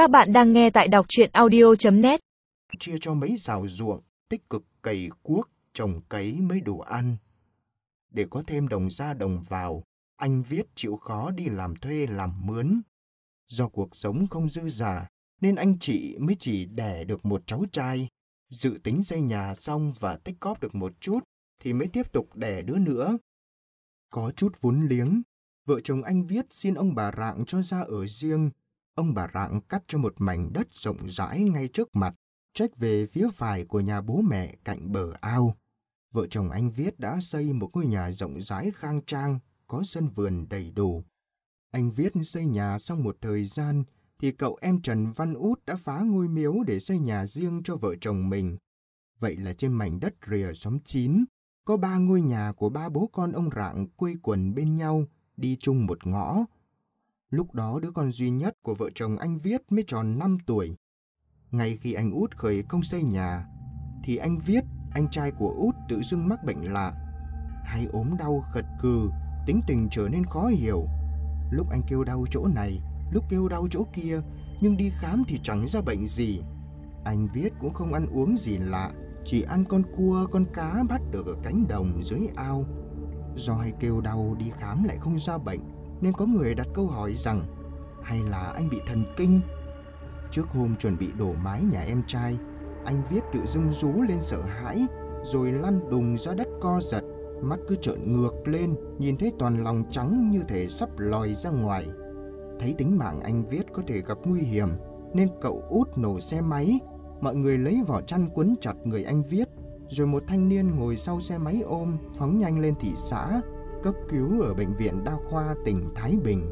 Các bạn đang nghe tại đọc chuyện audio.net chia cho mấy xào ruộng, tích cực cày cuốc, trồng cấy mới đủ ăn. Để có thêm đồng ra đồng vào, anh Viết chịu khó đi làm thuê làm mướn. Do cuộc sống không dư giả, nên anh chị mới chỉ đẻ được một cháu trai. Dự tính xây nhà xong và tích cóp được một chút, thì mới tiếp tục đẻ đứa nữa. Có chút vốn liếng, vợ chồng anh Viết xin ông bà Rạng cho ra ở riêng. Ông bà Rạng cắt cho một mảnh đất rộng rãi ngay trước mặt, trách về phía phải của nhà bố mẹ cạnh bờ ao. Vợ chồng anh Viết đã xây một ngôi nhà rộng rãi khang trang, có sân vườn đầy đủ. Anh Viết xây nhà xong một thời gian, thì cậu em Trần Văn Út đã phá ngôi miếu để xây nhà riêng cho vợ chồng mình. Vậy là trên mảnh đất rìa xóm 9, có ba ngôi nhà của ba bố con ông Rạng quây quần bên nhau, đi chung một ngõ. Lúc đó đứa con duy nhất của vợ chồng anh Viết mới tròn 5 tuổi. Ngay khi anh Út khởi công xây nhà, thì anh Viết, anh trai của Út tự dưng mắc bệnh lạ. Hay ốm đau khật cừ, tính tình trở nên khó hiểu. Lúc anh kêu đau chỗ này, lúc kêu đau chỗ kia, nhưng đi khám thì chẳng ra bệnh gì. Anh Viết cũng không ăn uống gì lạ, chỉ ăn con cua, con cá bắt được ở cánh đồng dưới ao. Do hay kêu đau đi khám lại không ra bệnh, nên có người đặt câu hỏi rằng hay là anh bị thần kinh? Trước hôm chuẩn bị đổ mái nhà em trai, anh Viết tự dưng rú lên sợ hãi, rồi lăn đùng ra đất co giật, mắt cứ trợn ngược lên, nhìn thấy toàn lòng trắng như thể sắp lòi ra ngoài. Thấy tính mạng anh Viết có thể gặp nguy hiểm, nên cậu út nổ xe máy, mọi người lấy vỏ chăn quấn chặt người anh Viết, rồi một thanh niên ngồi sau xe máy ôm phóng nhanh lên thị xã, cấp cứu ở bệnh viện đa khoa tỉnh Thái Bình.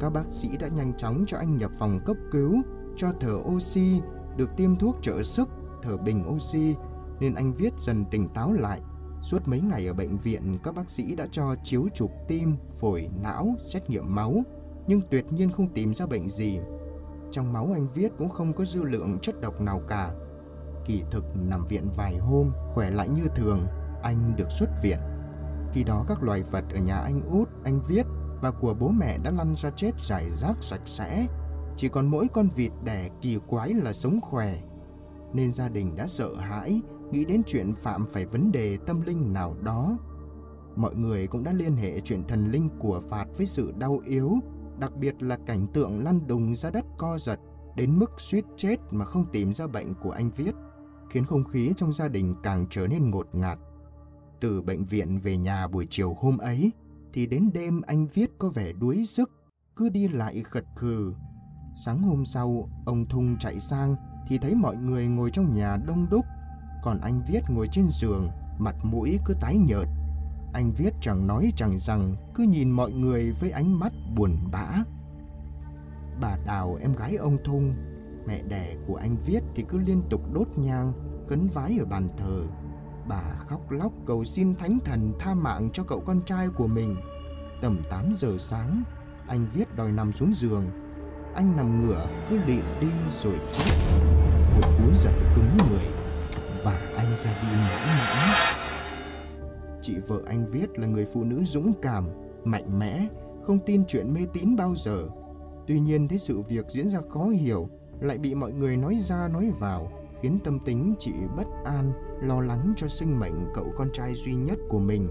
Các bác sĩ đã nhanh chóng cho anh nhập phòng cấp cứu, cho thở oxy, được tiêm thuốc trợ sức, thở bình oxy, nên anh Viết dần tỉnh táo lại. Suốt mấy ngày ở bệnh viện, các bác sĩ đã cho chiếu chụp tim, phổi, não, xét nghiệm máu, nhưng tuyệt nhiên không tìm ra bệnh gì. Trong máu anh Viết cũng không có dư lượng chất độc nào cả. Kỳ thực nằm viện vài hôm, khỏe lại như thường, anh được xuất viện. Khi đó các loài vật ở nhà anh út, anh Viết và của bố mẹ đã lăn ra chết rải rác sạch sẽ. Chỉ còn mỗi con vịt đẻ kỳ quái là sống khỏe. Nên gia đình đã sợ hãi, nghĩ đến chuyện phạm phải vấn đề tâm linh nào đó. Mọi người cũng đã liên hệ chuyện thần linh của phạt với sự đau yếu, đặc biệt là cảnh tượng lăn đùng ra đất co giật, đến mức suýt chết mà không tìm ra bệnh của anh Viết, khiến không khí trong gia đình càng trở nên ngột ngạt. Từ bệnh viện về nhà buổi chiều hôm ấy, thì đến đêm anh Viết có vẻ đuối sức, cứ đi lại khật khừ. Sáng hôm sau, ông Thung chạy sang thì thấy mọi người ngồi trong nhà đông đúc, còn anh Viết ngồi trên giường, mặt mũi cứ tái nhợt. Anh Viết chẳng nói chẳng rằng, cứ nhìn mọi người với ánh mắt buồn bã. Bà Đào em gái ông Thung, mẹ đẻ của anh Viết thì cứ liên tục đốt nhang, khấn vái ở bàn thờ. Bà khóc lóc cầu xin thánh thần tha mạng cho cậu con trai của mình. Tầm 8 giờ sáng, anh Viết đòi nằm xuống giường. Anh nằm ngửa cứ lịm đi rồi chết. Một cú giật cứng người và anh ra đi mãi mãi. Chị vợ anh Viết là người phụ nữ dũng cảm, mạnh mẽ, không tin chuyện mê tín bao giờ. Tuy nhiên thấy sự việc diễn ra khó hiểu, lại bị mọi người nói ra nói vào, khiến tâm tính chị bất an, lo lắng cho sinh mệnh cậu con trai duy nhất của mình.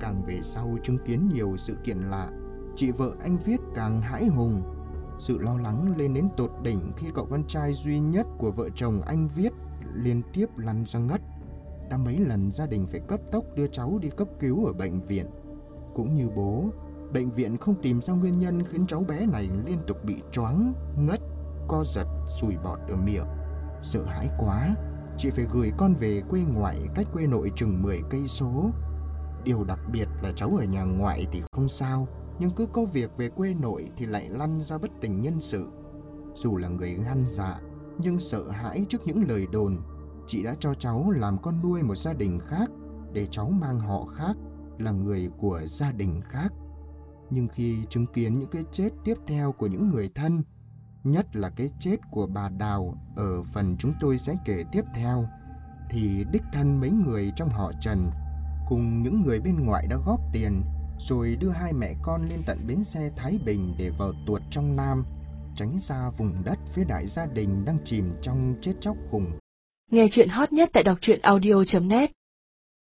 Càng về sau chứng kiến nhiều sự kiện lạ, chị vợ anh Viết càng hãi hùng. Sự lo lắng lên đến tột đỉnh khi cậu con trai duy nhất của vợ chồng anh Viết liên tiếp lăn ra ngất. Đã mấy lần gia đình phải cấp tốc đưa cháu đi cấp cứu ở bệnh viện. Cũng như bố, bệnh viện không tìm ra nguyên nhân khiến cháu bé này liên tục bị choáng, ngất, co giật, sùi bọt ở miệng. Sợ hãi quá, chị phải gửi con về quê ngoại cách quê nội chừng 10 cây số. Điều đặc biệt là cháu ở nhà ngoại thì không sao, nhưng cứ có việc về quê nội thì lại lăn ra bất tỉnh nhân sự. Dù là người gan dạ, nhưng sợ hãi trước những lời đồn, chị đã cho cháu làm con nuôi một gia đình khác để cháu mang họ khác, là người của gia đình khác. Nhưng khi chứng kiến những cái chết tiếp theo của những người thân, nhất là cái chết của bà Đào ở phần chúng tôi sẽ kể tiếp theo, thì đích thân mấy người trong họ Trần cùng những người bên ngoài đã góp tiền rồi đưa hai mẹ con lên tận bến xe Thái Bình để vào tuột trong Nam. tránh xa vùng đất phía đại gia đình đang chìm trong chết chóc khủng Nghe chuyện hot nhất tại đọc truyện audio.net